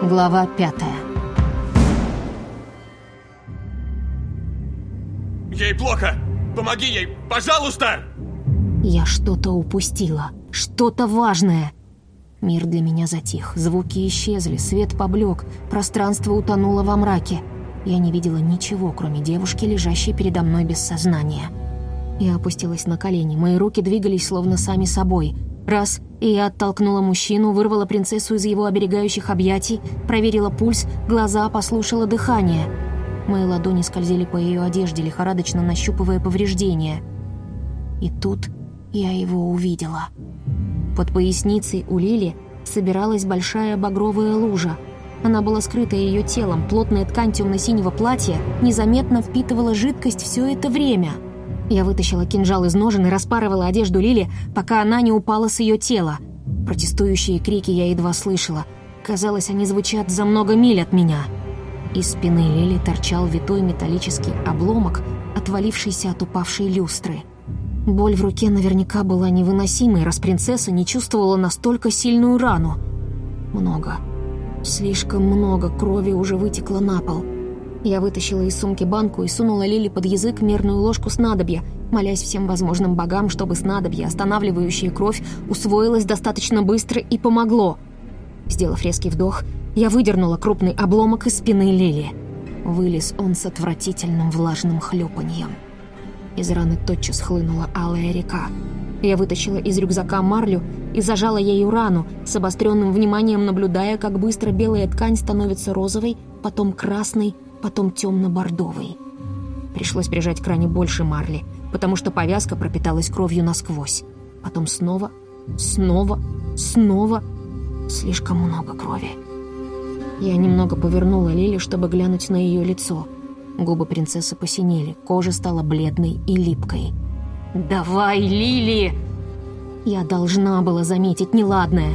Глава пятая. Ей плохо! Помоги ей, пожалуйста! Я что-то упустила, что-то важное. Мир для меня затих, звуки исчезли, свет поблек, пространство утонуло во мраке. Я не видела ничего, кроме девушки, лежащей передо мной без сознания. Я опустилась на колени, мои руки двигались словно сами собой. Раз, и я оттолкнула мужчину, вырвала принцессу из его оберегающих объятий, проверила пульс, глаза, послушала дыхание. Мои ладони скользили по ее одежде, лихорадочно нащупывая повреждения. И тут я его увидела. Под поясницей у Лили собиралась большая багровая лужа. Она была скрыта ее телом, плотная ткань темно-синего платья незаметно впитывала жидкость все это время. Я вытащила кинжал из ножен и распарывала одежду Лили, пока она не упала с ее тела. Протестующие крики я едва слышала. Казалось, они звучат за много миль от меня. Из спины Лили торчал витой металлический обломок, отвалившийся от упавшей люстры. Боль в руке наверняка была невыносимой, раз принцесса не чувствовала настолько сильную рану. Много, слишком много крови уже вытекло на пол. Я вытащила из сумки банку и сунула Лили под язык мерную ложку снадобья, молясь всем возможным богам, чтобы снадобье, останавливающее кровь, усвоилось достаточно быстро и помогло. Сделав резкий вдох, я выдернула крупный обломок из спины Лили. Вылез он с отвратительным влажным хлюпаньем. Из раны тотчас хлынула алая река. Я вытащила из рюкзака марлю и зажала ею рану, с обостренным вниманием наблюдая, как быстро белая ткань становится розовой, потом красной, потом темно-бордовой. Пришлось прижать к ране больше марли, потому что повязка пропиталась кровью насквозь. Потом снова, снова, снова. Слишком много крови. Я немного повернула Лили, чтобы глянуть на ее лицо — Губы принцессы посинели, кожа стала бледной и липкой. «Давай, Лили!» Я должна была заметить неладное.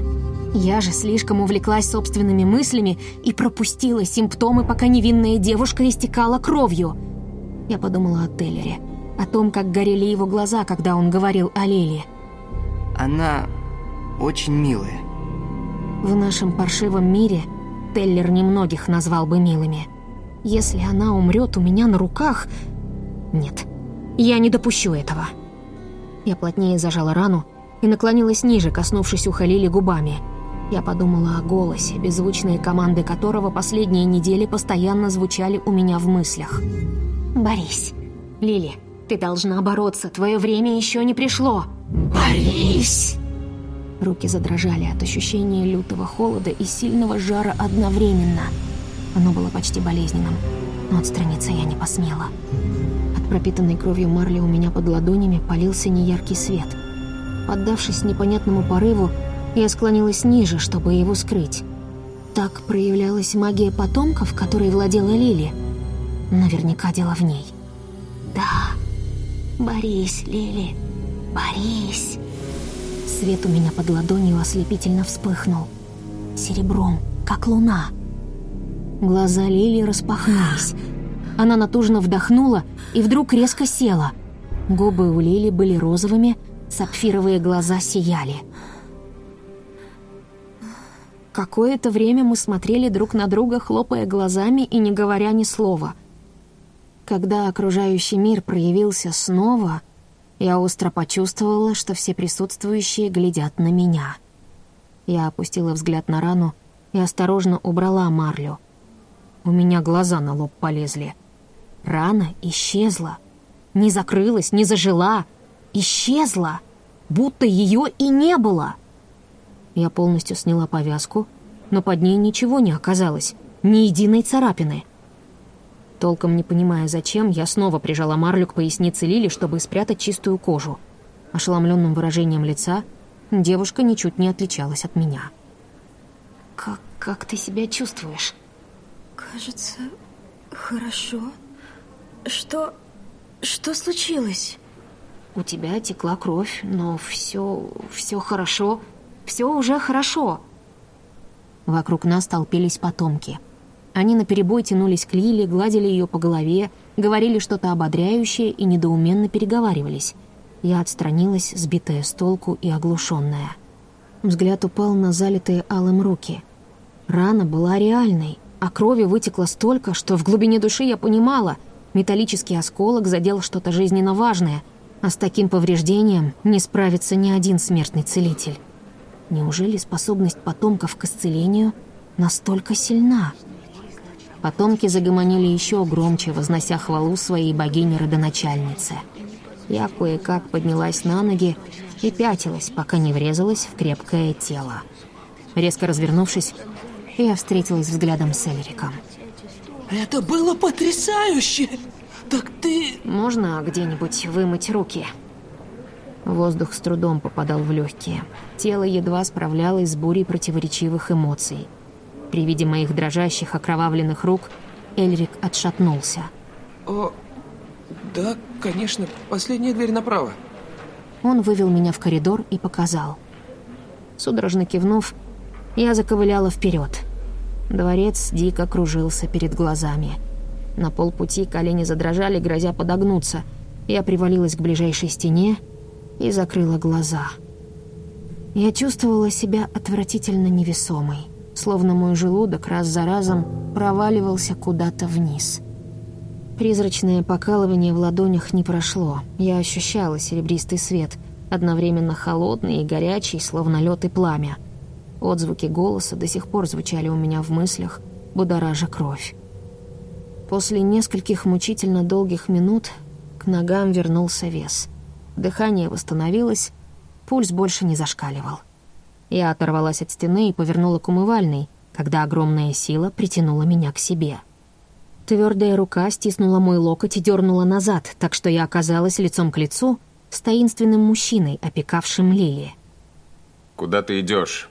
Я же слишком увлеклась собственными мыслями и пропустила симптомы, пока невинная девушка истекала кровью. Я подумала о Теллере, о том, как горели его глаза, когда он говорил о Лили. Она очень милая. В нашем паршивом мире Теллер немногих назвал бы милыми. Если она умрет у меня на руках... Нет, я не допущу этого. Я плотнее зажала рану и наклонилась ниже, коснувшись уха Лили губами. Я подумала о голосе, беззвучные команды которого последние недели постоянно звучали у меня в мыслях. «Борись! Лили, ты должна бороться, твое время еще не пришло!» «Борись!» Руки задрожали от ощущения лютого холода и сильного жара одновременно – оно было почти болезненным, но отстраниться я не посмела. От пропитанной кровью марли у меня под ладонями полился неяркий свет. Поддавшись непонятному порыву, я склонилась ниже, чтобы его скрыть. Так проявлялась магия потомков, которой владела Лили. Наверняка дело в ней. «Да, Борис, Лили, Борис!» Свет у меня под ладонью ослепительно вспыхнул. Серебром, как луна — Глаза Лили распахнулись. Она натужно вдохнула и вдруг резко села. Губы у Лили были розовыми, сапфировые глаза сияли. Какое-то время мы смотрели друг на друга, хлопая глазами и не говоря ни слова. Когда окружающий мир проявился снова, я остро почувствовала, что все присутствующие глядят на меня. Я опустила взгляд на рану и осторожно убрала марлю. У меня глаза на лоб полезли. Рана исчезла. Не закрылась, не зажила. Исчезла. Будто ее и не было. Я полностью сняла повязку, но под ней ничего не оказалось. Ни единой царапины. Толком не понимая, зачем, я снова прижала марлю к пояснице Лили, чтобы спрятать чистую кожу. Ошеломленным выражением лица девушка ничуть не отличалась от меня. «Как, как ты себя чувствуешь?» Кажется, хорошо. Что... что случилось? У тебя текла кровь, но все... все хорошо. Все уже хорошо. Вокруг нас толпились потомки. Они наперебой тянулись к Лиле, гладили ее по голове, говорили что-то ободряющее и недоуменно переговаривались. Я отстранилась, сбитая с толку и оглушенная. Взгляд упал на залитые алым руки — Рана была реальной, а крови вытекло столько, что в глубине души я понимала, металлический осколок задел что-то жизненно важное, а с таким повреждением не справится ни один смертный целитель. Неужели способность потомков к исцелению настолько сильна? Потомки загомонили еще громче, вознося хвалу своей богине-родоначальнице. Я кое-как поднялась на ноги и пятилась, пока не врезалась в крепкое тело. Резко развернувшись, я встретилась взглядом с Эльриком. Это было потрясающе! Так ты... Можно где-нибудь вымыть руки? Воздух с трудом попадал в легкие. Тело едва справлялось с бурей противоречивых эмоций. При виде моих дрожащих, окровавленных рук Эльрик отшатнулся. О, да, конечно, последняя дверь направо. Он вывел меня в коридор и показал. Судорожно кивнув, я заковыляла вперед. Дворец дико кружился перед глазами. На полпути колени задрожали, грозя подогнуться. Я привалилась к ближайшей стене и закрыла глаза. Я чувствовала себя отвратительно невесомой, словно мой желудок раз за разом проваливался куда-то вниз. Призрачное покалывание в ладонях не прошло. Я ощущала серебристый свет, одновременно холодный и горячий, словно лед и пламя. Отзвуки голоса до сих пор звучали у меня в мыслях, будоража кровь. После нескольких мучительно долгих минут к ногам вернулся вес. Дыхание восстановилось, пульс больше не зашкаливал. Я оторвалась от стены и повернула к умывальной, когда огромная сила притянула меня к себе. Твердая рука стиснула мой локоть и дернула назад, так что я оказалась лицом к лицу с таинственным мужчиной, опекавшим Лили. Куда ты идешь?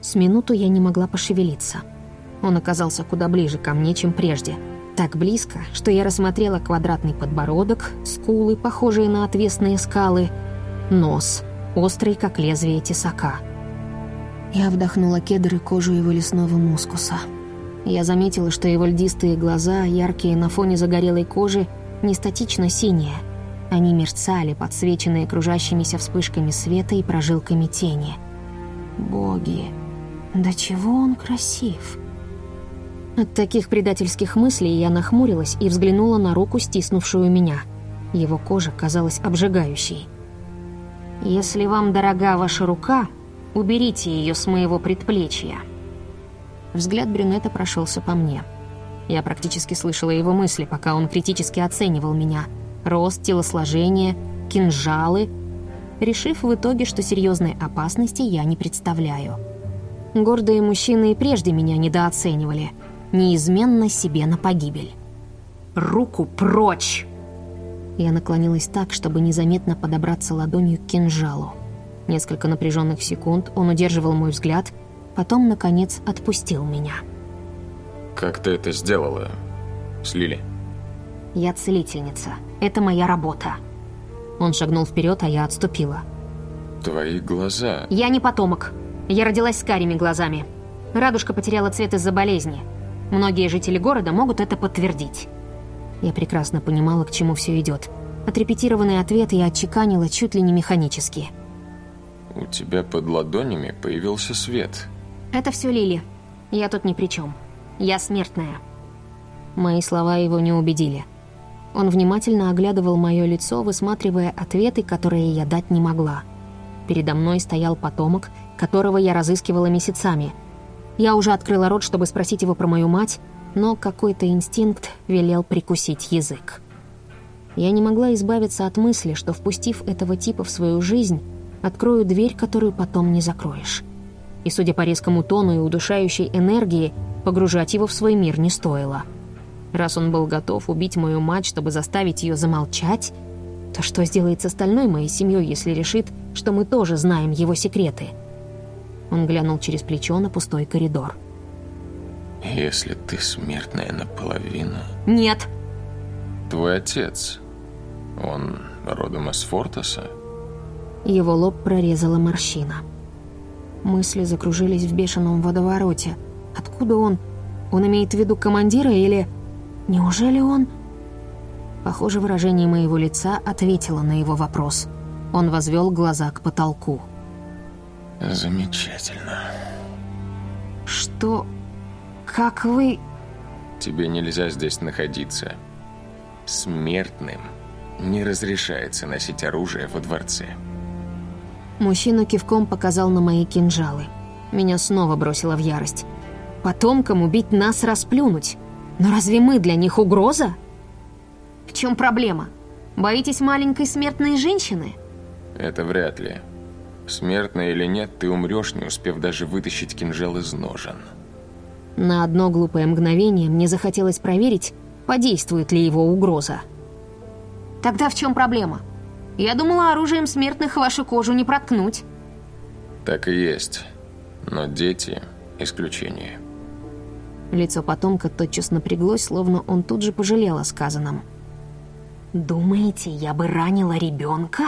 С минуту я не могла пошевелиться. Он оказался куда ближе ко мне, чем прежде. Так близко, что я рассмотрела квадратный подбородок, скулы, похожие на отвесные скалы, нос, острый, как лезвие тесака. Я вдохнула кедр и кожу его лесного мускуса. Я заметила, что его льдистые глаза, яркие на фоне загорелой кожи, не статично синие. Они мерцали, подсвеченные кружащимися вспышками света и прожилками тени. Боги! Да чего он красив. От таких предательских мыслей я нахмурилась и взглянула на руку, стиснувшую меня. Его кожа казалась обжигающей. «Если вам дорога ваша рука, уберите ее с моего предплечья». Взгляд брюнета прошелся по мне. Я практически слышала его мысли, пока он критически оценивал меня. Рост, телосложение, кинжалы. Решив в итоге, что серьезной опасности я не представляю. Гордые мужчины и прежде меня недооценивали. Неизменно себе на погибель. «Руку прочь!» Я наклонилась так, чтобы незаметно подобраться ладонью к кинжалу. Несколько напряженных секунд он удерживал мой взгляд, потом, наконец, отпустил меня. Как ты это сделала, с Лили? «Я целительница. Это моя работа». Он шагнул вперед, а я отступила. Твои глаза... «Я не потомок. Я родилась с карими глазами. Радужка потеряла цвет из-за болезни. Многие жители города могут это подтвердить. Я прекрасно понимала, к чему все идет. Отрепетированный ответ я отчеканила чуть ли не механически. У тебя под ладонями появился свет. Это все Лили. Я тут ни при чем. Я смертная. Мои слова его не убедили. Он внимательно оглядывал мое лицо, высматривая ответы, которые я дать не могла. Передо мной стоял потомок, которого я разыскивала месяцами. Я уже открыла рот, чтобы спросить его про мою мать, но какой-то инстинкт велел прикусить язык. Я не могла избавиться от мысли, что, впустив этого типа в свою жизнь, открою дверь, которую потом не закроешь. И, судя по резкому тону и удушающей энергии, погружать его в свой мир не стоило. Раз он был готов убить мою мать, чтобы заставить ее замолчать, то что сделает с остальной моей семьей, если решит, что мы тоже знаем его секреты?» Он глянул через плечо на пустой коридор. Если ты смертная наполовину... «Нет!» Твой отец, он родом из Фортеса? Его лоб прорезала морщина. Мысли закружились в бешеном водовороте. Откуда он? Он имеет в виду командира или... Неужели он... Похоже, выражение моего лица ответило на его вопрос. Он возвел глаза к потолку. Замечательно. Что... Как вы... Тебе нельзя здесь находиться. Смертным не разрешается носить оружие во дворце. Мужчина кивком показал на мои кинжалы. Меня снова бросило в ярость. Потомкам убить нас расплюнуть. Но разве мы для них угроза? В чем проблема? Боитесь маленькой смертной женщины? Это вряд ли. Смертная или нет, ты умрешь, не успев даже вытащить кинжал из ножен. На одно глупое мгновение мне захотелось проверить, подействует ли его угроза. Тогда в чем проблема? Я думала, оружием смертных вашу кожу не проткнуть. Так и есть. Но дети – исключение. Лицо потомка тотчас напряглось, словно он тут же пожалел о сказанном. «Думаете, я бы ранила ребенка?»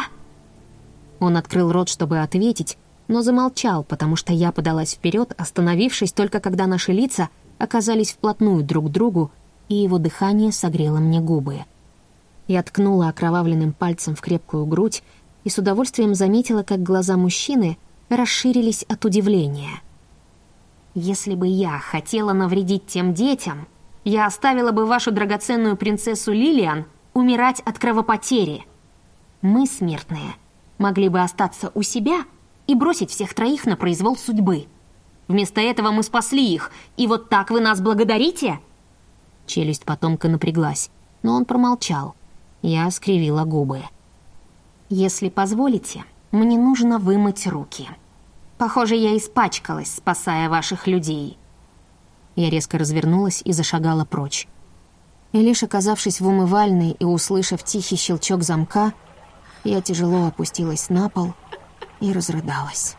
Он открыл рот, чтобы ответить, но замолчал, потому что я подалась вперед, остановившись только когда наши лица оказались вплотную друг к другу, и его дыхание согрело мне губы. Я ткнула окровавленным пальцем в крепкую грудь и с удовольствием заметила, как глаза мужчины расширились от удивления. «Если бы я хотела навредить тем детям, я оставила бы вашу драгоценную принцессу Лилиан умирать от кровопотери. Мы, смертные, могли бы остаться у себя и бросить всех троих на произвол судьбы. Вместо этого мы спасли их, и вот так вы нас благодарите?» Челюсть потомка напряглась, но он промолчал. Я скривила губы. «Если позволите, мне нужно вымыть руки. Похоже, я испачкалась, спасая ваших людей». Я резко развернулась и зашагала прочь. И лишь оказавшись в умывальной и услышав тихий щелчок замка, я тяжело опустилась на пол и разрыдалась.